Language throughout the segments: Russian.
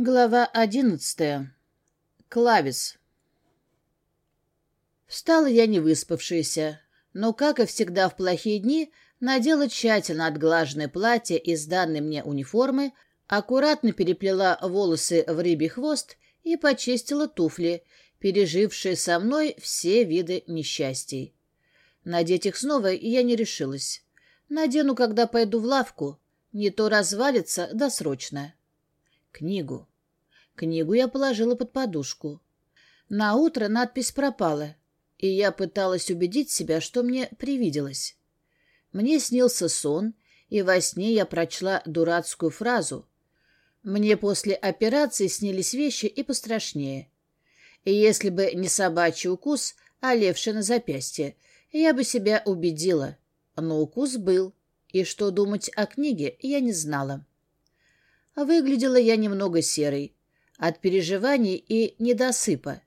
Глава одиннадцатая. Клавис. Встала я не выспавшаяся, но, как и всегда в плохие дни, надела тщательно отглаженное платье из данной мне униформы, аккуратно переплела волосы в рыбий хвост и почистила туфли, пережившие со мной все виды несчастий. Надеть их снова я не решилась. Надену, когда пойду в лавку, не то развалится досрочно. Книгу. Книгу я положила под подушку. На утро надпись пропала, и я пыталась убедить себя, что мне привиделось. Мне снился сон, и во сне я прочла дурацкую фразу. Мне после операции снились вещи и пострашнее. И если бы не собачий укус, а левший на запястье, я бы себя убедила. Но укус был, и что думать о книге я не знала. Выглядела я немного серой, от переживаний и недосыпа,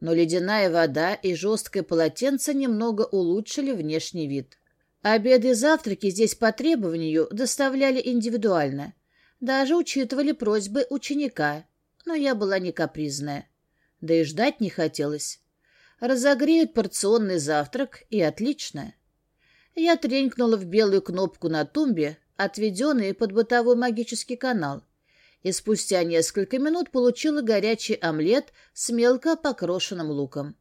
но ледяная вода и жесткое полотенце немного улучшили внешний вид. Обеды и завтраки здесь по требованию доставляли индивидуально, даже учитывали просьбы ученика, но я была не капризная. Да и ждать не хотелось. Разогреют порционный завтрак, и отлично. Я тренькнула в белую кнопку на тумбе, отведенный под бытовой магический канал, и спустя несколько минут получила горячий омлет с мелко покрошенным луком.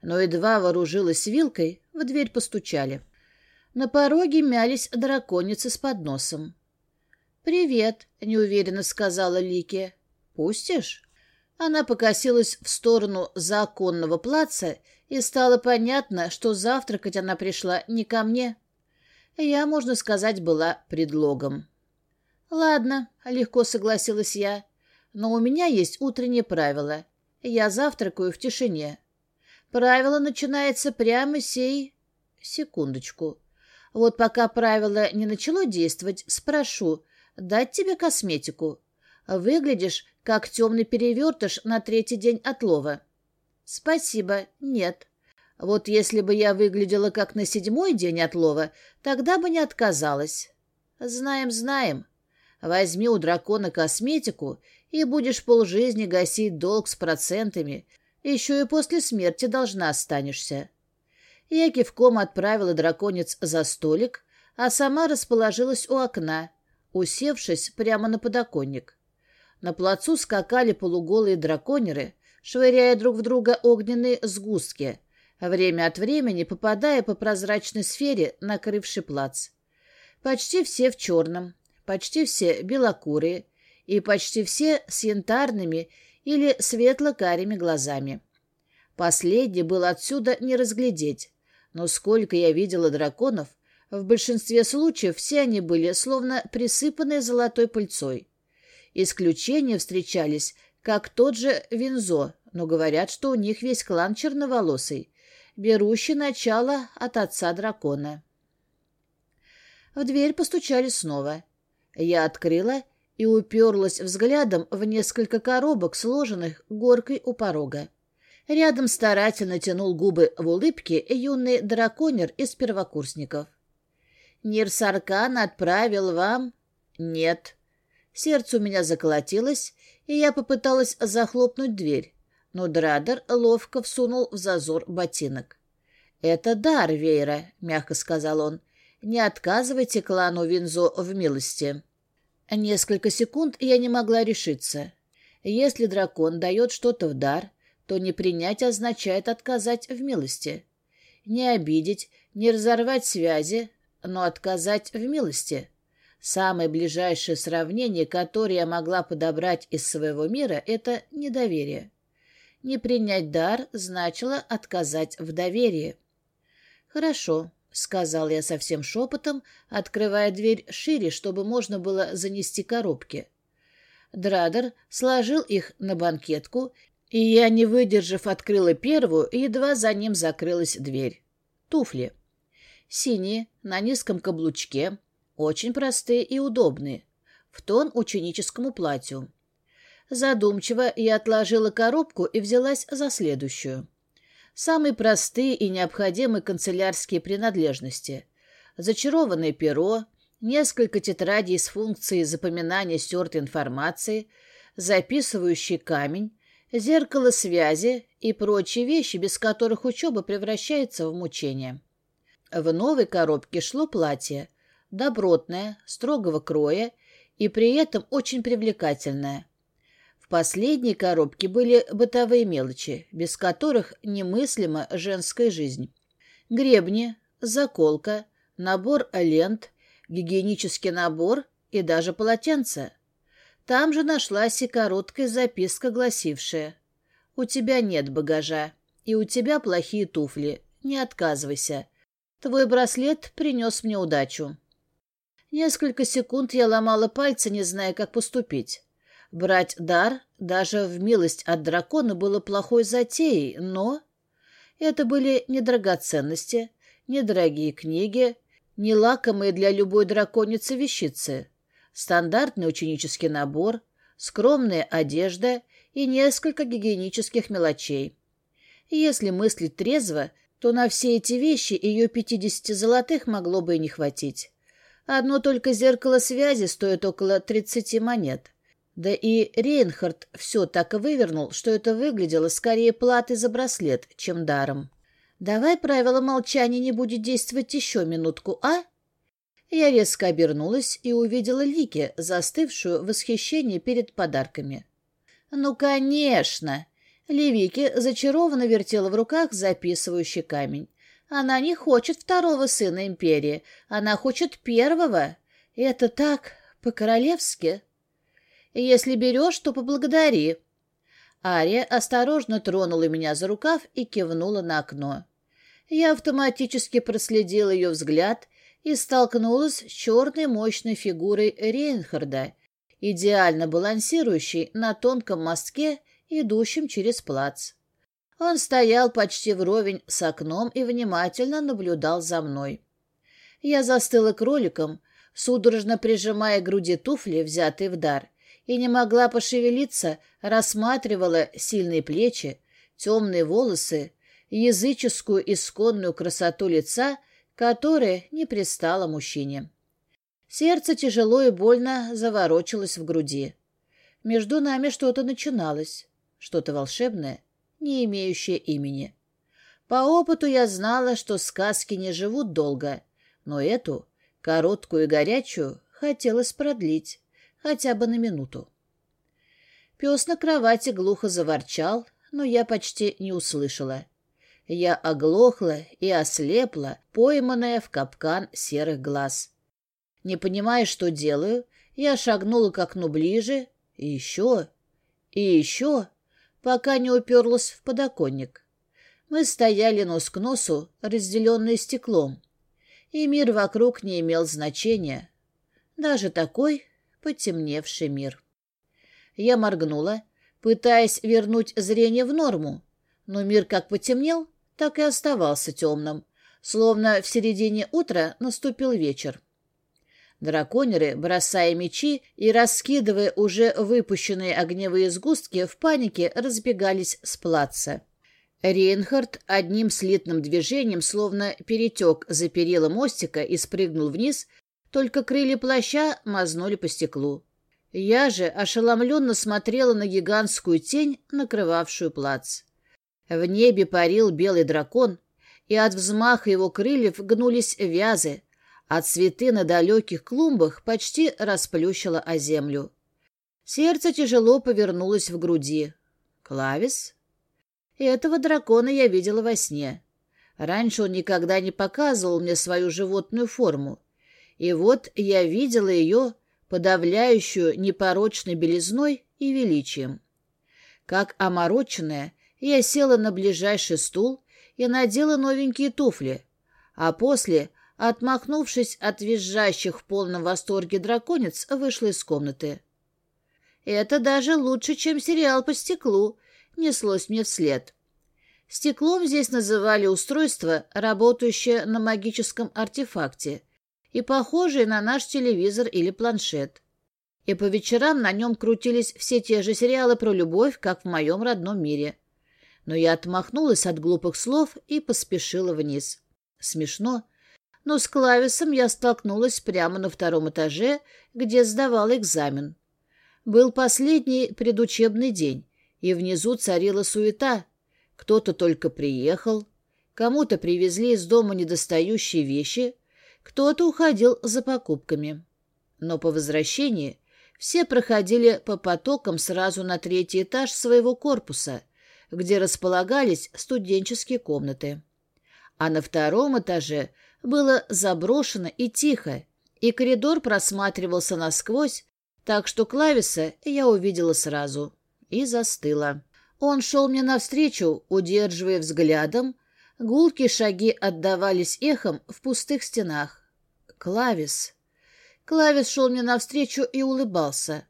Но едва вооружилась вилкой, в дверь постучали. На пороге мялись драконицы с подносом. «Привет», — неуверенно сказала Лике. «Пустишь?» Она покосилась в сторону законного плаца, и стало понятно, что завтракать она пришла не ко мне. Я, можно сказать, была предлогом. «Ладно», — легко согласилась я, — «но у меня есть утреннее правило. Я завтракаю в тишине. Правило начинается прямо сей...» «Секундочку. Вот пока правило не начало действовать, спрошу, дать тебе косметику. Выглядишь, как темный перевертыш на третий день отлова». «Спасибо, нет». Вот если бы я выглядела как на седьмой день отлова, тогда бы не отказалась. Знаем, знаем. Возьми у дракона косметику, и будешь полжизни гасить долг с процентами. Еще и после смерти должна останешься. Я кивком отправила драконец за столик, а сама расположилась у окна, усевшись прямо на подоконник. На плацу скакали полуголые драконеры, швыряя друг в друга огненные сгустки, время от времени попадая по прозрачной сфере, накрывший плац. Почти все в черном, почти все белокурые и почти все с янтарными или светло-карими глазами. Последний был отсюда не разглядеть, но сколько я видела драконов, в большинстве случаев все они были словно присыпанные золотой пыльцой. Исключения встречались, как тот же Винзо, но говорят, что у них весь клан черноволосый, берущий начало от отца дракона. В дверь постучали снова. Я открыла и уперлась взглядом в несколько коробок, сложенных горкой у порога. Рядом старательно тянул губы в улыбке юный драконер из первокурсников. «Нирсаркан отправил вам...» «Нет». Сердце у меня заколотилось, и я попыталась захлопнуть дверь, но Драдер ловко всунул в зазор ботинок. «Это дар, Вейра», — мягко сказал он. Не отказывайте клану Винзо в милости. Несколько секунд я не могла решиться. Если дракон дает что-то в дар, то не принять означает отказать в милости. Не обидеть, не разорвать связи, но отказать в милости. Самое ближайшее сравнение, которое я могла подобрать из своего мира, это недоверие. Не принять дар значило отказать в доверии. Хорошо, — сказал я совсем шепотом, открывая дверь шире, чтобы можно было занести коробки. Драдер сложил их на банкетку, и я, не выдержав, открыла первую, едва за ним закрылась дверь. Туфли. Синие, на низком каблучке, очень простые и удобные, в тон ученическому платью. Задумчиво я отложила коробку и взялась за следующую. Самые простые и необходимые канцелярские принадлежности. Зачарованное перо, несколько тетрадей с функцией запоминания стертой информации, записывающий камень, зеркало связи и прочие вещи, без которых учеба превращается в мучение. В новой коробке шло платье, добротное, строгого кроя и при этом очень привлекательное. Последней коробке были бытовые мелочи, без которых немыслима женская жизнь. Гребни, заколка, набор лент, гигиенический набор и даже полотенце. Там же нашлась и короткая записка, гласившая «У тебя нет багажа, и у тебя плохие туфли, не отказывайся. Твой браслет принес мне удачу». Несколько секунд я ломала пальцы, не зная, как поступить. Брать дар даже в милость от дракона было плохой затеей, но... Это были не драгоценности, не дорогие книги, не лакомые для любой драконицы вещицы стандартный ученический набор, скромная одежда и несколько гигиенических мелочей. Если мыслить трезво, то на все эти вещи ее 50 золотых могло бы и не хватить. Одно только зеркало связи стоит около 30 монет. Да и Рейнхард все так вывернул, что это выглядело скорее платой за браслет, чем даром. «Давай правило молчания не будет действовать еще минутку, а?» Я резко обернулась и увидела Лики, застывшую в восхищении перед подарками. «Ну, конечно!» Левики зачарованно вертела в руках записывающий камень. «Она не хочет второго сына империи, она хочет первого. Это так, по-королевски. Если берешь, то поблагодари». Ария осторожно тронула меня за рукав и кивнула на окно. Я автоматически проследила ее взгляд и столкнулась с черной мощной фигурой Рейнхарда, идеально балансирующей на тонком мостке, идущем через плац. Он стоял почти вровень с окном и внимательно наблюдал за мной. Я застыла кроликом, судорожно прижимая к груди туфли, взятые в дар, и не могла пошевелиться, рассматривала сильные плечи, темные волосы, языческую исконную красоту лица — которое не пристало мужчине. Сердце тяжело и больно заворочилось в груди. Между нами что-то начиналось, что-то волшебное, не имеющее имени. По опыту я знала, что сказки не живут долго, но эту, короткую и горячую, хотелось продлить, хотя бы на минуту. Пес на кровати глухо заворчал, но я почти не услышала. Я оглохла и ослепла, пойманная в капкан серых глаз. Не понимая, что делаю, я шагнула к окну ближе, и еще, и еще, пока не уперлась в подоконник. Мы стояли нос к носу, разделенные стеклом, и мир вокруг не имел значения. Даже такой потемневший мир. Я моргнула, пытаясь вернуть зрение в норму, но мир как потемнел, так и оставался темным, словно в середине утра наступил вечер. Драконеры, бросая мечи и раскидывая уже выпущенные огневые сгустки, в панике разбегались с плаца. Рейнхард одним слитным движением словно перетек за перила мостика и спрыгнул вниз, только крылья плаща мазнули по стеклу. Я же ошеломленно смотрела на гигантскую тень, накрывавшую плац. В небе парил белый дракон, и от взмаха его крыльев гнулись вязы, а цветы на далеких клумбах почти расплющило о землю. Сердце тяжело повернулось в груди. Клавис? Этого дракона я видела во сне. Раньше он никогда не показывал мне свою животную форму. И вот я видела ее, подавляющую непорочной белизной и величием. Как омороченная, я села на ближайший стул и надела новенькие туфли, а после, отмахнувшись от визжащих в полном восторге драконец, вышла из комнаты. «Это даже лучше, чем сериал по стеклу», — неслось мне вслед. Стеклом здесь называли устройство, работающее на магическом артефакте и похожее на наш телевизор или планшет. И по вечерам на нем крутились все те же сериалы про любовь, как в моем родном мире но я отмахнулась от глупых слов и поспешила вниз. Смешно, но с Клависом я столкнулась прямо на втором этаже, где сдавала экзамен. Был последний предучебный день, и внизу царила суета. Кто-то только приехал, кому-то привезли из дома недостающие вещи, кто-то уходил за покупками. Но по возвращении все проходили по потокам сразу на третий этаж своего корпуса, где располагались студенческие комнаты. А на втором этаже было заброшено и тихо, и коридор просматривался насквозь, так что Клависа я увидела сразу и застыла. Он шел мне навстречу, удерживая взглядом, гулкие шаги отдавались эхом в пустых стенах. Клавис. Клавис шел мне навстречу и улыбался,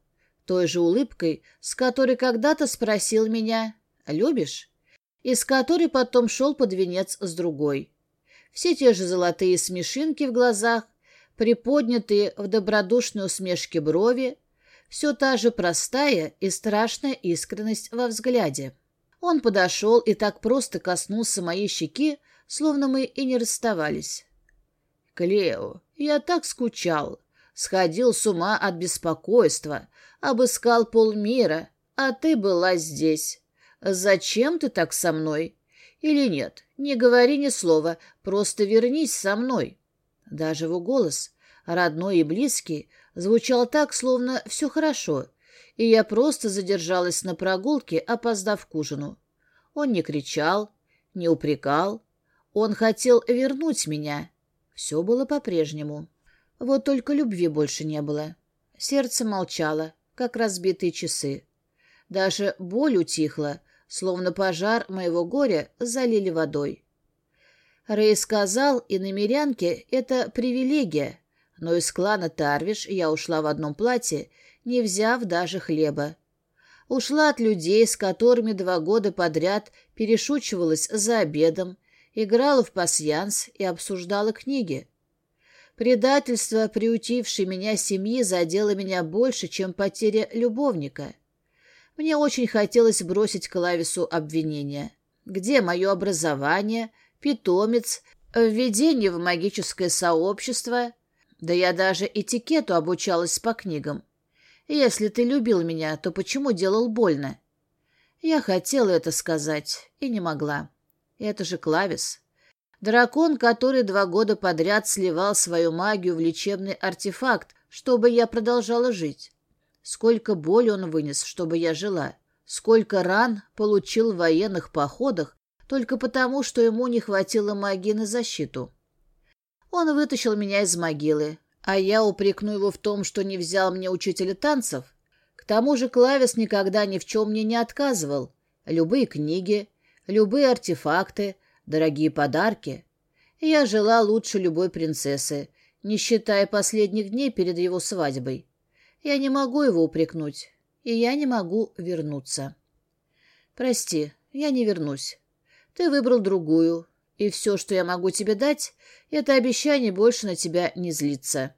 той же улыбкой, с которой когда-то спросил меня «Любишь?» и с которой потом шел под венец с другой. Все те же золотые смешинки в глазах, приподнятые в добродушной усмешке брови, все та же простая и страшная искренность во взгляде. Он подошел и так просто коснулся моей щеки, словно мы и не расставались. «Клео, я так скучал. Сходил с ума от беспокойства, обыскал полмира, а ты была здесь. Зачем ты так со мной? Или нет, не говори ни слова, просто вернись со мной». Даже его голос, родной и близкий, звучал так, словно все хорошо, и я просто задержалась на прогулке, опоздав к ужину. Он не кричал, не упрекал, он хотел вернуть меня. Все было по-прежнему. Вот только любви больше не было. Сердце молчало, как разбитые часы. Даже боль утихла, словно пожар моего горя залили водой. Рэй сказал, и на мирянке это привилегия, но из клана Тарвиш я ушла в одном платье, не взяв даже хлеба. Ушла от людей, с которыми два года подряд перешучивалась за обедом, играла в пасьянс и обсуждала книги. Предательство, приутившей меня семьи, задело меня больше, чем потеря любовника. Мне очень хотелось бросить Клавису обвинения. Где мое образование, питомец, введение в магическое сообщество — да я даже этикету обучалась по книгам. Если ты любил меня, то почему делал больно? Я хотела это сказать и не могла. Это же Клавис. Дракон, который два года подряд сливал свою магию в лечебный артефакт, чтобы я продолжала жить. Сколько боли он вынес, чтобы я жила. Сколько ран получил в военных походах только потому, что ему не хватило магии на защиту. Он вытащил меня из могилы, а я упрекну его в том, что не взял мне учителя танцев. К тому же Клавис никогда ни в чем мне не отказывал. Любые книги, любые артефакты, дорогие подарки. Я жила лучше любой принцессы, не считая последних дней перед его свадьбой. Я не могу его упрекнуть, и я не могу вернуться. Прости, я не вернусь. Ты выбрал другую, и все, что я могу тебе дать, это обещание больше на тебя не злиться.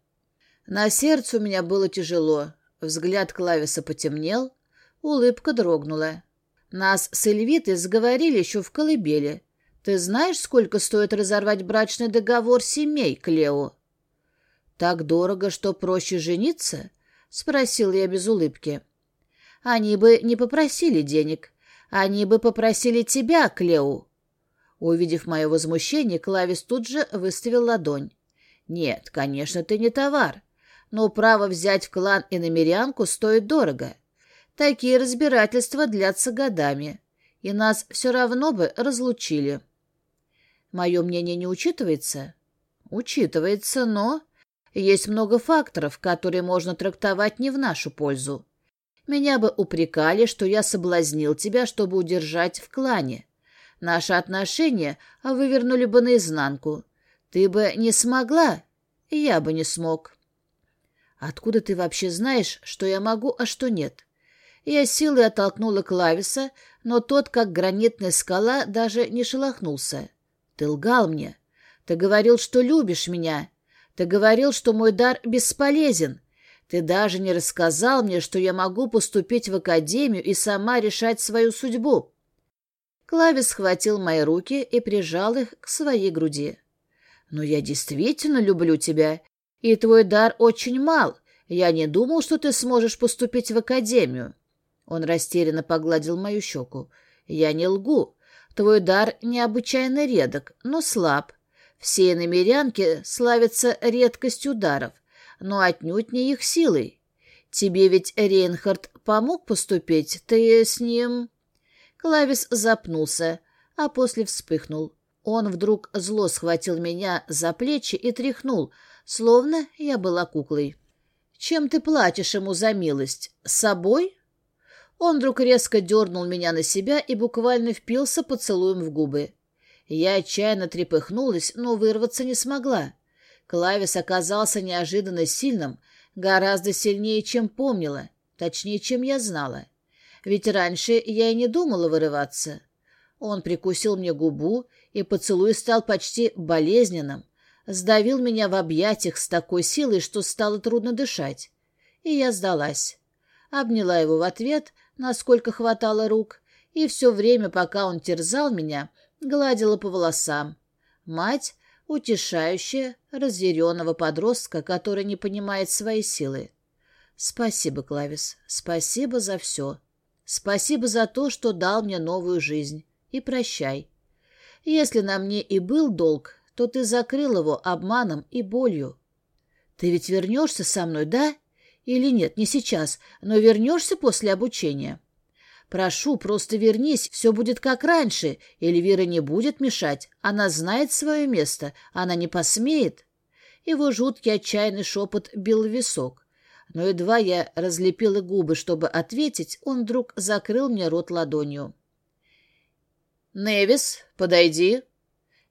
На сердце у меня было тяжело. Взгляд Клависа потемнел, улыбка дрогнула. Нас с Эльвитой сговорили еще в колыбели. Ты знаешь, сколько стоит разорвать брачный договор семей, Клео? Так дорого, что проще жениться? Спросил я без улыбки. Они бы не попросили денег. Они бы попросили тебя, Клео. Увидев мое возмущение, Клавис тут же выставил ладонь. «Нет, конечно, ты не товар, но право взять в клан и намерянку стоит дорого. Такие разбирательства длятся годами, и нас все равно бы разлучили». «Мое мнение не учитывается?» «Учитывается, но...» Есть много факторов, которые можно трактовать не в нашу пользу. Меня бы упрекали, что я соблазнил тебя, чтобы удержать в клане. Наши отношения вывернули бы наизнанку. Ты бы не смогла, я бы не смог. Откуда ты вообще знаешь, что я могу, а что нет? Я силой оттолкнула Клависа, но тот, как гранитная скала, даже не шелохнулся. Ты лгал мне. Ты говорил, что любишь меня. Ты говорил, что мой дар бесполезен. Ты даже не рассказал мне, что я могу поступить в академию и сама решать свою судьбу. Клавис схватил мои руки и прижал их к своей груди. «Но я действительно люблю тебя, и твой дар очень мал. Я не думал, что ты сможешь поступить в академию. Он растерянно погладил мою щеку. Я не лгу. Твой дар необычайно редок, но слаб. Все намерянки славятся редкостью ударов, но отнюдь не их силой. Тебе ведь Рейнхард помог поступить, ты с ним...» Клавис запнулся, а после вспыхнул. Он вдруг зло схватил меня за плечи и тряхнул, словно я была куклой. «Чем ты платишь ему за милость? С собой?» Он вдруг резко дернул меня на себя и буквально впился поцелуем в губы. Я отчаянно трепыхнулась, но вырваться не смогла. Клавис оказался неожиданно сильным, гораздо сильнее, чем помнила, точнее, чем я знала. Ведь раньше я и не думала вырываться. Он прикусил мне губу, и поцелуй стал почти болезненным, сдавил меня в объятиях с такой силой, что стало трудно дышать. И я сдалась. Обняла его в ответ, насколько хватало рук, и все время, пока он терзал меня, гладила по волосам. Мать, утешающая разъяренного подростка, который не понимает своей силы. Спасибо, Клавис, спасибо за все. Спасибо за то, что дал мне новую жизнь. И прощай. Если на мне и был долг, то ты закрыл его обманом и болью. Ты ведь вернешься со мной, да? Или нет, не сейчас, но вернешься после обучения? Прошу, просто вернись, все будет как раньше. Эльвира не будет мешать. Она знает свое место, она не посмеет. Его жуткий отчаянный шепот бил в висок. Но едва я разлепила губы, чтобы ответить, он вдруг закрыл мне рот ладонью. «Невис, подойди!»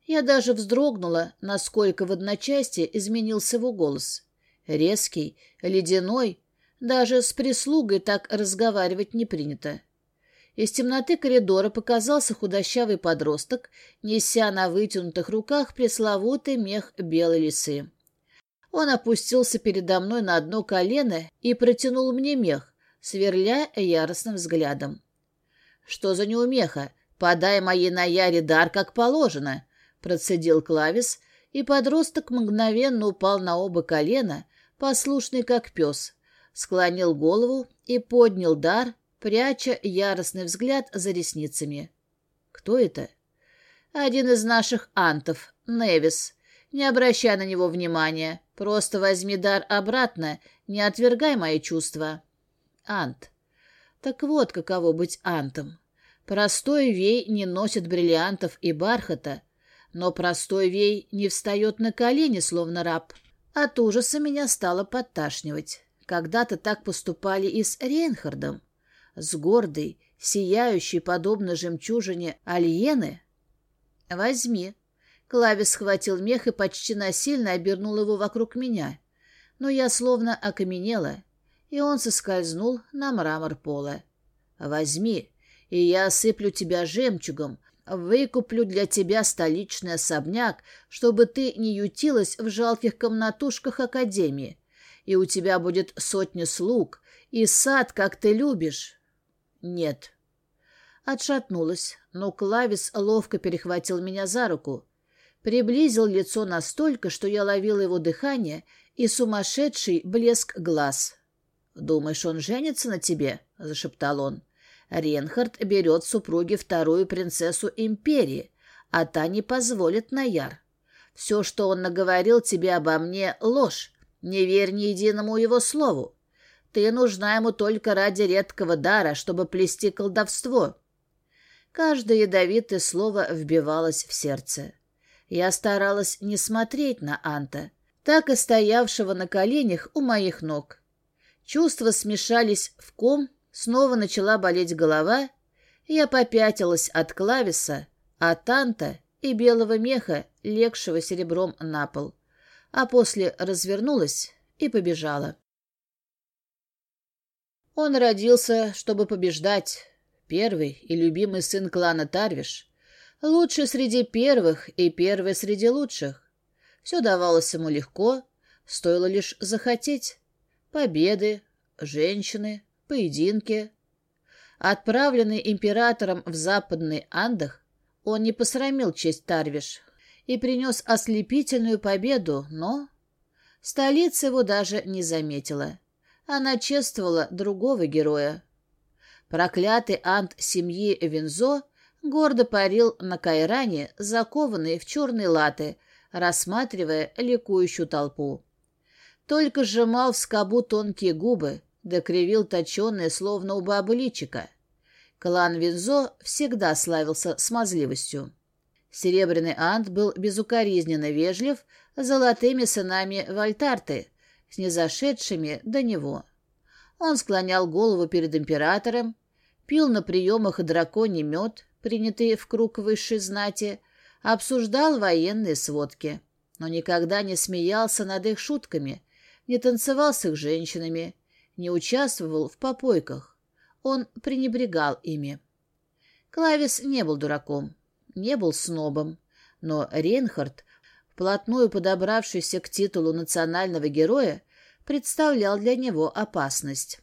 Я даже вздрогнула, насколько в одночасье изменился его голос. Резкий, ледяной, даже с прислугой так разговаривать не принято. Из темноты коридора показался худощавый подросток, неся на вытянутых руках пресловутый мех белой лисы. Он опустился передо мной на одно колено и протянул мне мех, сверля яростным взглядом. «Что за неумеха? Подай моей Наяре дар, как положено!» Процедил Клавис, и подросток мгновенно упал на оба колена, послушный как пес, склонил голову и поднял дар, пряча яростный взгляд за ресницами. «Кто это?» «Один из наших антов, Невис. Не обращай на него внимания. Просто возьми дар обратно, не отвергай мои чувства». «Ант. Так вот, каково быть антом. Простой вей не носит бриллиантов и бархата, но простой вей не встает на колени, словно раб. От ужаса меня стало подташнивать. Когда-то так поступали и с Рейнхардом с гордой, сияющей, подобно жемчужине, альены? «Возьми». Клавис схватил мех и почти насильно обернул его вокруг меня. Но я словно окаменела, и он соскользнул на мрамор пола. «Возьми, и я осыплю тебя жемчугом, выкуплю для тебя столичный особняк, чтобы ты не ютилась в жалких комнатушках Академии, и у тебя будет сотня слуг, и сад, как ты любишь». «Нет». Отшатнулась, но Клавис ловко перехватил меня за руку. Приблизил лицо настолько, что я ловила его дыхание и сумасшедший блеск глаз. «Думаешь, он женится на тебе?» — зашептал он. «Ренхард берет супруги вторую принцессу империи, а та не позволит Наяр. Все, что он наговорил тебе обо мне, — ложь. Не верь ни единому его слову. Ты нужна ему только ради редкого дара, чтобы плести колдовство. Каждое ядовитое слово вбивалось в сердце. Я старалась не смотреть на Анта, так и стоявшего на коленях у моих ног. Чувства смешались в ком, снова начала болеть голова, я попятилась от клависа, от Анта и белого меха, легшего серебром на пол, а после развернулась и побежала. Он родился, чтобы побеждать. Первый и любимый сын клана Тарвиш. Лучший среди первых и первый среди лучших. Все давалось ему легко, стоило лишь захотеть. Победы, женщины, поединки. Отправленный императором в западный Андах, он не посрамил честь Тарвиш и принес ослепительную победу, но... Столица его даже не заметила. она чествовала другого героя. Проклятый ант семьи Винзо гордо парил на кайране, закованный в черные латы, рассматривая ликующую толпу. Только сжимал в скобу тонкие губы, да кривил точеные, словно у бабы личика. Клан Винзо всегда славился смазливостью. Серебряный ант был безукоризненно вежлив золотыми сынами Вальтарты, снизошедшими до него. Он склонял голову перед императором, пил на приемах драконий мед, принятый в круг высшей знати, обсуждал военные сводки, но никогда не смеялся над их шутками, не танцевал с их женщинами, не участвовал в попойках. Он пренебрегал ими. Клавис не был дураком, не был снобом, но Рейнхард, вплотную подобравшийся к титулу национального героя, представлял для него опасность.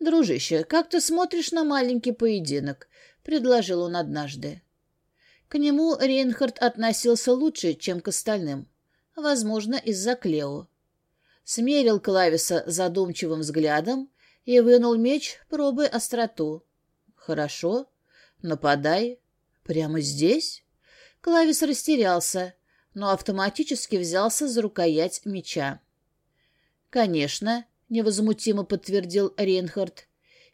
«Дружище, как ты смотришь на маленький поединок?» — предложил он однажды. К нему Рейнхард относился лучше, чем к остальным. Возможно, из-за Клео. Смерил Клависа задумчивым взглядом и вынул меч, пробуя остроту. «Хорошо. Нападай. Прямо здесь?» Клавис растерялся, но автоматически взялся за рукоять меча. «Конечно», — невозмутимо подтвердил Рейнхард.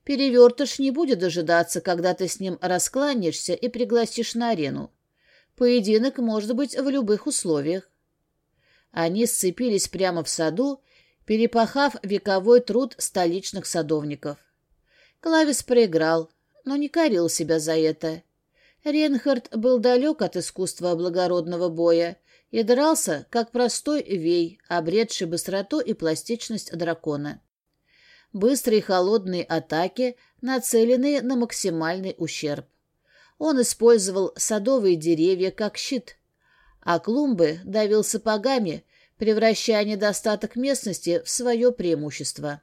«Перевертыш не будет дожидаться, когда ты с ним раскланяешься и пригласишь на арену. Поединок может быть в любых условиях». Они сцепились прямо в саду, перепахав вековой труд столичных садовников. Клавис проиграл, но не корил себя за это. Ренхард был далек от искусства благородного боя и дрался, как простой вей, обретший быстроту и пластичность дракона. Быстрые холодные атаки, нацеленные на максимальный ущерб. Он использовал садовые деревья как щит, а клумбы давил сапогами, превращая недостаток местности в свое преимущество.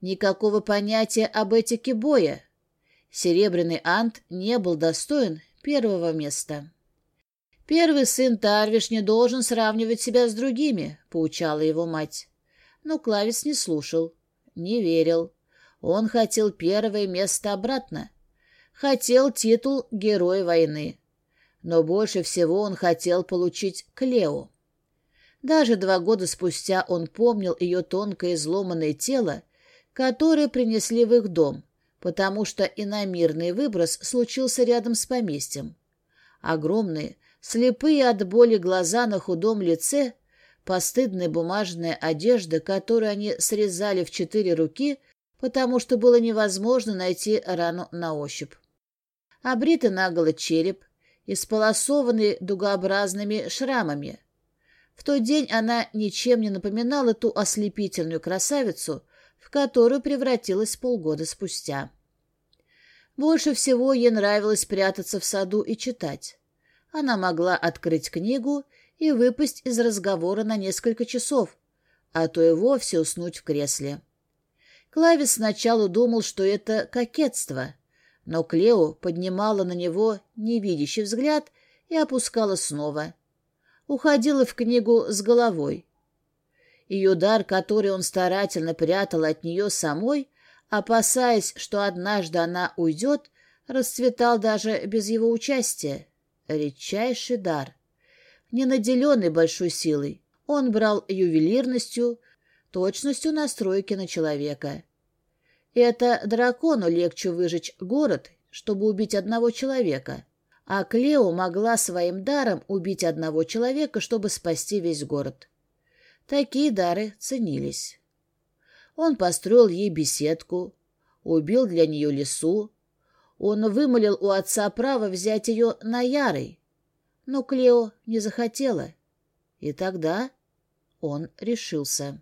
Никакого понятия об этике боя. Серебряный ант не был достоин первого места. «Первый сын Тарвиш не должен сравнивать себя с другими», — поучала его мать. Но Клавис не слушал, не верил. Он хотел первое место обратно. Хотел титул Героя войны. Но больше всего он хотел получить Клео. Даже два года спустя он помнил ее тонкое изломанное тело, которое принесли в их дом, потому что иномирный выброс случился рядом с поместьем. Огромные, Слепые от боли глаза на худом лице, постыдная бумажная одежда, которую они срезали в четыре руки, потому что было невозможно найти рану на ощупь. Обритый наголо череп, исполосованный дугообразными шрамами. В тот день она ничем не напоминала ту ослепительную красавицу, в которую превратилась полгода спустя. Больше всего ей нравилось прятаться в саду и читать она могла открыть книгу и выпасть из разговора на несколько часов, а то и вовсе уснуть в кресле. Клавис сначала думал, что это кокетство, но Клео поднимала на него невидящий взгляд и опускала снова. Уходила в книгу с головой. Ее дар, который он старательно прятал от нее самой, опасаясь, что однажды она уйдет, расцветал даже без его участия. Редчайший дар. Не наделенный большой силой, он брал ювелирностью, точностью настройки на человека. Это дракону легче выжечь город, чтобы убить одного человека, а Клео могла своим даром убить одного человека, чтобы спасти весь город. Такие дары ценились. Он построил ей беседку, убил для нее лесу, он вымолил у отца право взять ее на Ярой, но Клео не захотела. И тогда он решился.